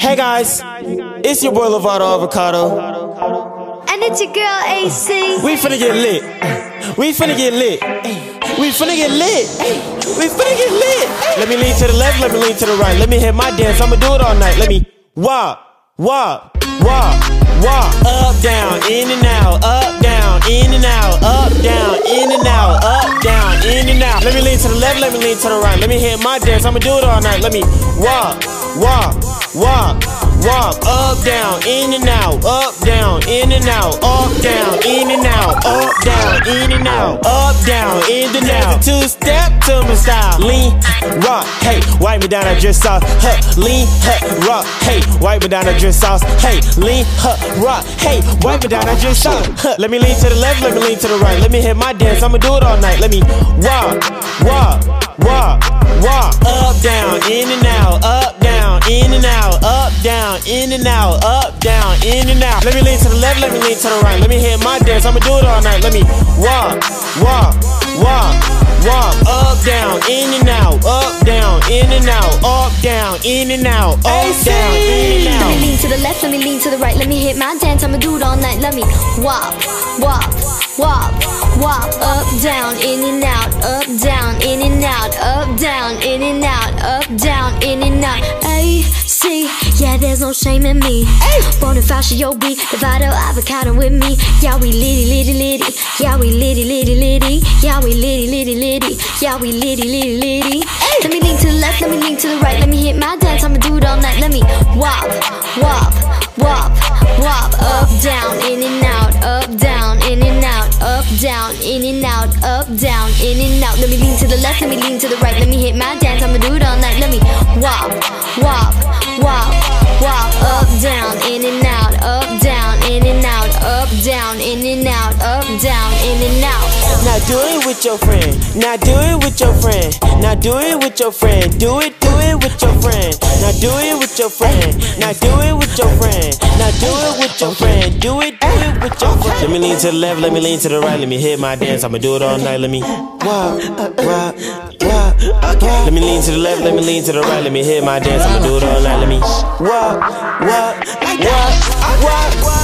Hey guys, it's your boy Lovato Avocado. And it's your girl AC. We finna get lit. We finna get lit. We finna get lit. We finna get lit. Let me lean to the left, let me lean to the right. Let me hit my dance, I'ma do it all night. Let me walk, walk, walk, walk. Up, down, in and out, up, down, in and out, up, down, in and out, up, down, in and out. Let me lean to the left, let me lean to the right. Let me hit my dance, I'ma do it all night. Let me walk, walk, walk, walk. Up, down, in and out, up, down, in and out, up, down, in and out, up, down, in and out, up, down, in and out. Two step to my style. Lean, rock, hey, wipe me down, I dress sauce. Huh, lean, huh, rock, hey, wipe me down, I dress sauce. Hey, lean, huh, rock, hey, wipe me down, I dress sauce. Huh, let me lean to the left, let me lean to the right. Let me hit my dance, I'ma do it all night. Let me walk, walk, walk, walk. Up, down, in and out, in and out, up, down, in and out, up, down, in and out. Let me lean to the left, let me lean to the right. Let me hit my dance, I'ma do it all night. Let me walk, walk, walk, walk. Up, down, in and out, up, down, in and out, up, down, in and out, up, down, in and out. Let me lean to the left, let me lean to the right. Let me hit my dance, I'ma do it all night. Let me walk, walk, walk, walk. Up, down, in and out, up, down, in there's no shame in me. Bonifaccio B, Divido avocado with me. Yeah, we litty, litty, litty. Yeah, we litty, litty, litty. Yeah, we litty, litty, litty. Yeah, we litty, litty, litty. Let me lean to the left, let me lean to the right. Let me hit my dance, I'ma do it all night. Let me wop, wop, wop, wop. Up, down, in and out, up, down, in and out, up, down, in and out, up, down, in and out. Let me lean to the left, let me lean to the right. Let me hit my dance, I'ma do it all night. Let me wop, wop, wop. In and out. Now do it with your friend. Now do it with your friend. Now do it with your friend. Do it, do it with your friend. Now do it with your friend. Now do it with your friend. Now do it with your friend. Do it, do it with your friend. Let me lean to the left. Let me lean to the right. Let me hit my dance. I'ma do it all night. Let me walk, walk, walk, walk. Let me lean to the left. Let me lean to the right. Let me hit my dance. I'ma do it all night. Let me walk, walk, walk, walk, walk.